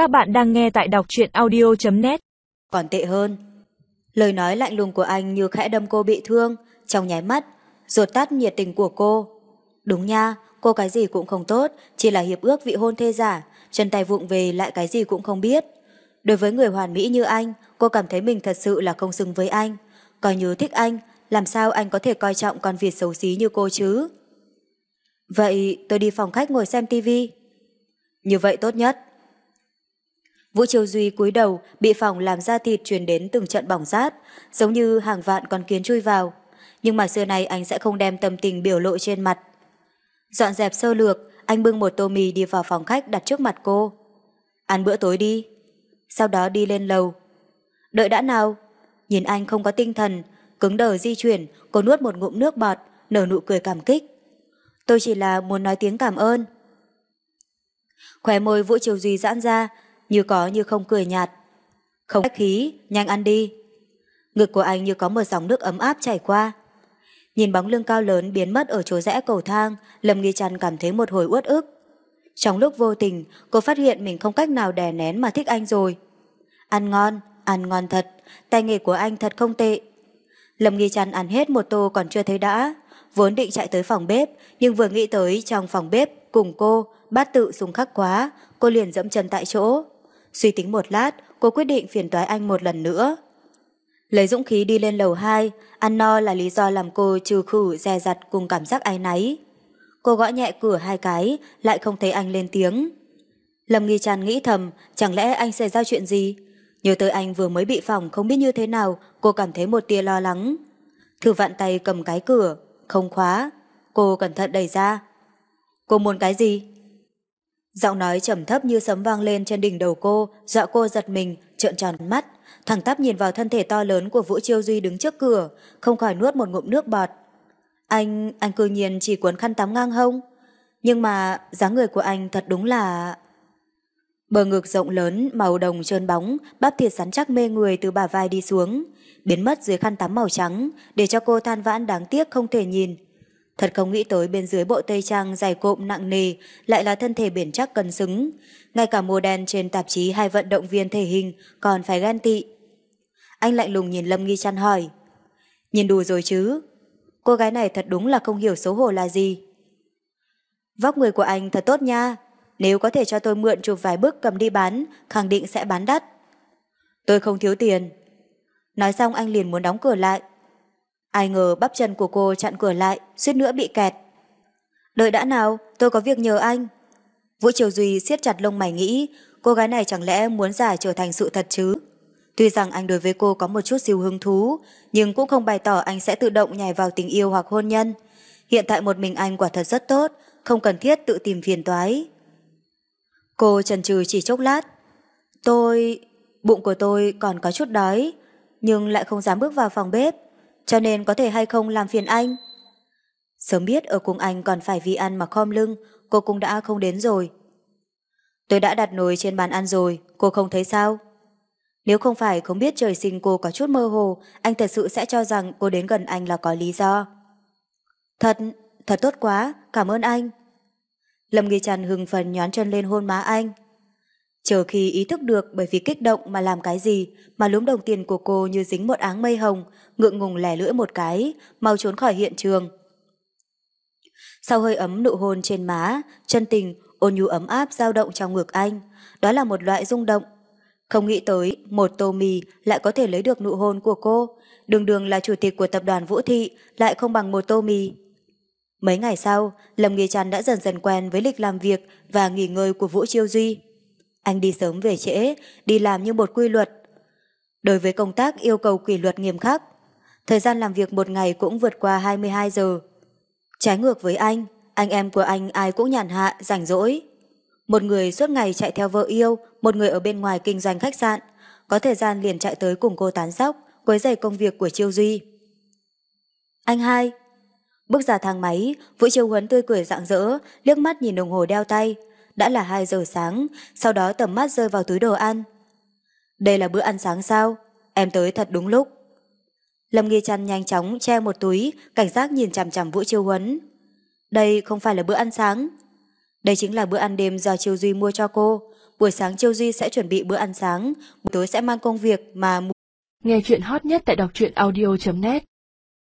Các bạn đang nghe tại đọc truyện audio.net Còn tệ hơn. Lời nói lạnh lùng của anh như khẽ đâm cô bị thương, trong nháy mắt, ruột tắt nhiệt tình của cô. Đúng nha, cô cái gì cũng không tốt, chỉ là hiệp ước vị hôn thê giả, chân tay vụng về lại cái gì cũng không biết. Đối với người hoàn mỹ như anh, cô cảm thấy mình thật sự là không xứng với anh. Coi như thích anh, làm sao anh có thể coi trọng con Việt xấu xí như cô chứ? Vậy tôi đi phòng khách ngồi xem tivi. Như vậy tốt nhất. Vũ Triều Duy cúi đầu bị phòng làm da thịt truyền đến từng trận bỏng rát, giống như hàng vạn con kiến chui vào. Nhưng mà xưa này anh sẽ không đem tâm tình biểu lộ trên mặt. Dọn dẹp sơ lược, anh bưng một tô mì đi vào phòng khách đặt trước mặt cô. Ăn bữa tối đi. Sau đó đi lên lầu. Đợi đã nào. Nhìn anh không có tinh thần, cứng đờ di chuyển, cô nuốt một ngụm nước bọt, nở nụ cười cảm kích. Tôi chỉ là muốn nói tiếng cảm ơn. Khóe môi Vũ Triều Duy giãn ra, như có như không cười nhạt. Không khách khí, nhanh ăn đi. Ngực của anh như có một dòng nước ấm áp chảy qua. Nhìn bóng lưng cao lớn biến mất ở chỗ rẽ cầu thang, Lâm Nghi Trăn cảm thấy một hồi uất ức. Trong lúc vô tình, cô phát hiện mình không cách nào đè nén mà thích anh rồi. Ăn ngon, ăn ngon thật, tay nghề của anh thật không tệ. Lâm Nghi Trăn ăn hết một tô còn chưa thấy đã, vốn định chạy tới phòng bếp, nhưng vừa nghĩ tới trong phòng bếp cùng cô, bát tự súng khắc quá, cô liền dẫm chân tại chỗ. Suy tính một lát, cô quyết định phiền toái anh một lần nữa. Lấy dũng khí đi lên lầu 2, ăn no là lý do làm cô trừ khử dè dặt cùng cảm giác áy náy. Cô gõ nhẹ cửa hai cái, lại không thấy anh lên tiếng. Lâm Nghi Tràn nghĩ thầm, chẳng lẽ anh xảy ra chuyện gì? Nhớ tới anh vừa mới bị phòng không biết như thế nào, cô cảm thấy một tia lo lắng. Thử vặn tay cầm cái cửa, không khóa. Cô cẩn thận đẩy ra. Cô muốn cái gì? Giọng nói trầm thấp như sấm vang lên trên đỉnh đầu cô, dọa cô giật mình, trợn tròn mắt, thẳng tắp nhìn vào thân thể to lớn của Vũ Chiêu Duy đứng trước cửa, không khỏi nuốt một ngụm nước bọt. Anh, anh cư nhiên chỉ cuốn khăn tắm ngang hông. Nhưng mà dáng người của anh thật đúng là... Bờ ngực rộng lớn, màu đồng trơn bóng, bắp thịt sắn chắc mê người từ bả vai đi xuống, biến mất dưới khăn tắm màu trắng, để cho cô than vãn đáng tiếc không thể nhìn. Thật không nghĩ tới bên dưới bộ tây trang dài cộm nặng nề lại là thân thể biển chắc cân xứng. Ngay cả mùa đen trên tạp chí hai vận động viên thể hình còn phải ghen tị. Anh lạnh lùng nhìn Lâm Nghi chăn hỏi. Nhìn đủ rồi chứ? Cô gái này thật đúng là không hiểu xấu hổ là gì. Vóc người của anh thật tốt nha. Nếu có thể cho tôi mượn chụp vài bức cầm đi bán, khẳng định sẽ bán đắt. Tôi không thiếu tiền. Nói xong anh liền muốn đóng cửa lại. Ai ngờ bắp chân của cô chặn cửa lại, suýt nữa bị kẹt. Đợi đã nào, tôi có việc nhờ anh. Vũ Triều Duy siết chặt lông mày nghĩ, cô gái này chẳng lẽ muốn giả trở thành sự thật chứ? Tuy rằng anh đối với cô có một chút siêu hứng thú, nhưng cũng không bày tỏ anh sẽ tự động nhảy vào tình yêu hoặc hôn nhân. Hiện tại một mình anh quả thật rất tốt, không cần thiết tự tìm phiền toái. Cô chần chừ chỉ chốc lát. Tôi... bụng của tôi còn có chút đói, nhưng lại không dám bước vào phòng bếp cho nên có thể hay không làm phiền anh. Sớm biết ở cùng anh còn phải vì ăn mà khom lưng, cô cũng đã không đến rồi. Tôi đã đặt nồi trên bàn ăn rồi, cô không thấy sao? Nếu không phải không biết trời sinh cô có chút mơ hồ, anh thật sự sẽ cho rằng cô đến gần anh là có lý do. Thật, thật tốt quá, cảm ơn anh. Lâm Nghi Trần hừng phần nhón chân lên hôn má anh. Chờ khi ý thức được bởi vì kích động mà làm cái gì mà lúm đồng tiền của cô như dính một áng mây hồng, ngượng ngùng lẻ lưỡi một cái, mau trốn khỏi hiện trường. Sau hơi ấm nụ hôn trên má, chân tình, ôn nhu ấm áp dao động trong ngực anh. Đó là một loại rung động. Không nghĩ tới một tô mì lại có thể lấy được nụ hôn của cô. Đường đường là chủ tịch của tập đoàn Vũ Thị lại không bằng một tô mì. Mấy ngày sau, Lâm Nghi Trăn đã dần dần quen với lịch làm việc và nghỉ ngơi của Vũ Chiêu Duy. Anh đi sớm về trễ, đi làm như một quy luật. Đối với công tác yêu cầu kỷ luật nghiêm khắc, thời gian làm việc một ngày cũng vượt qua 22 giờ. Trái ngược với anh, anh em của anh ai cũng nhàn hạ, rảnh rỗi. Một người suốt ngày chạy theo vợ yêu, một người ở bên ngoài kinh doanh khách sạn, có thời gian liền chạy tới cùng cô tán sóc, quấy giày công việc của Chiêu Duy. Anh hai. Bước ra thang máy, Vũ Chiêu Huấn tươi cười rạng rỡ, liếc mắt nhìn đồng hồ đeo tay. Đã là 2 giờ sáng, sau đó tầm mắt rơi vào túi đồ ăn. Đây là bữa ăn sáng sao? Em tới thật đúng lúc. Lâm Nghi Trăn nhanh chóng che một túi, cảnh giác nhìn chằm chằm Vũ Chiêu Huấn. Đây không phải là bữa ăn sáng. Đây chính là bữa ăn đêm do Chiêu Duy mua cho cô, buổi sáng Chiêu Duy sẽ chuẩn bị bữa ăn sáng, buổi tối sẽ mang công việc mà Nghe chuyện hot nhất tại đọc truyện audio.net